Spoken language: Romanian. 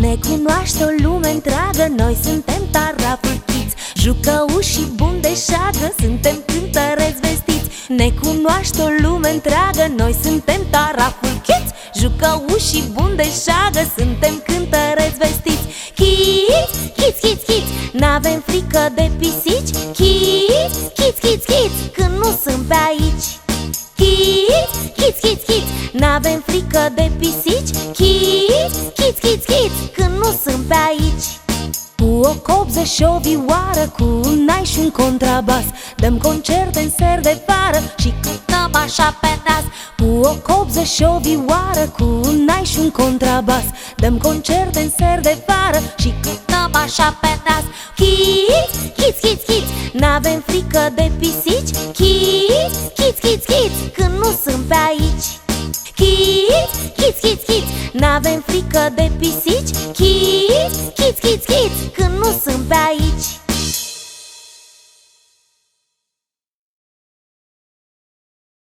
Ne cunoaște o lume întreagă Noi suntem taraful kids Jucăuși buni de șagă Suntem cântăreți vestiți. Ne cunoaște o lume întreagă Noi suntem taraful kids Jucăuși buni de șagă Suntem cântăreți vestiți. Kids, kids, kids, kids N-avem frică de pisici. Kids, kids, kids, kids Când nu sunt pe aici. Kids, kids, kids, kids N-avem frică de pisici. Kids, kids, kids, kids Când nu sunt pe aici. Cu o copză și o vioară Cu un nai și un contrabas. Dăm concerte în ser de vară Și cântăm așa pe nas. Cu o copză și o vioară Cu un nai și un contrabas. Dăm concerte în ser de vară Și cântăm așa pe nas. Kids, kids, kids, kids N-avem frică de pisici. Kids, kids, kids, kids Când nu sunt pe aici N-avem frică de pisici. Kids, kids, kids, kids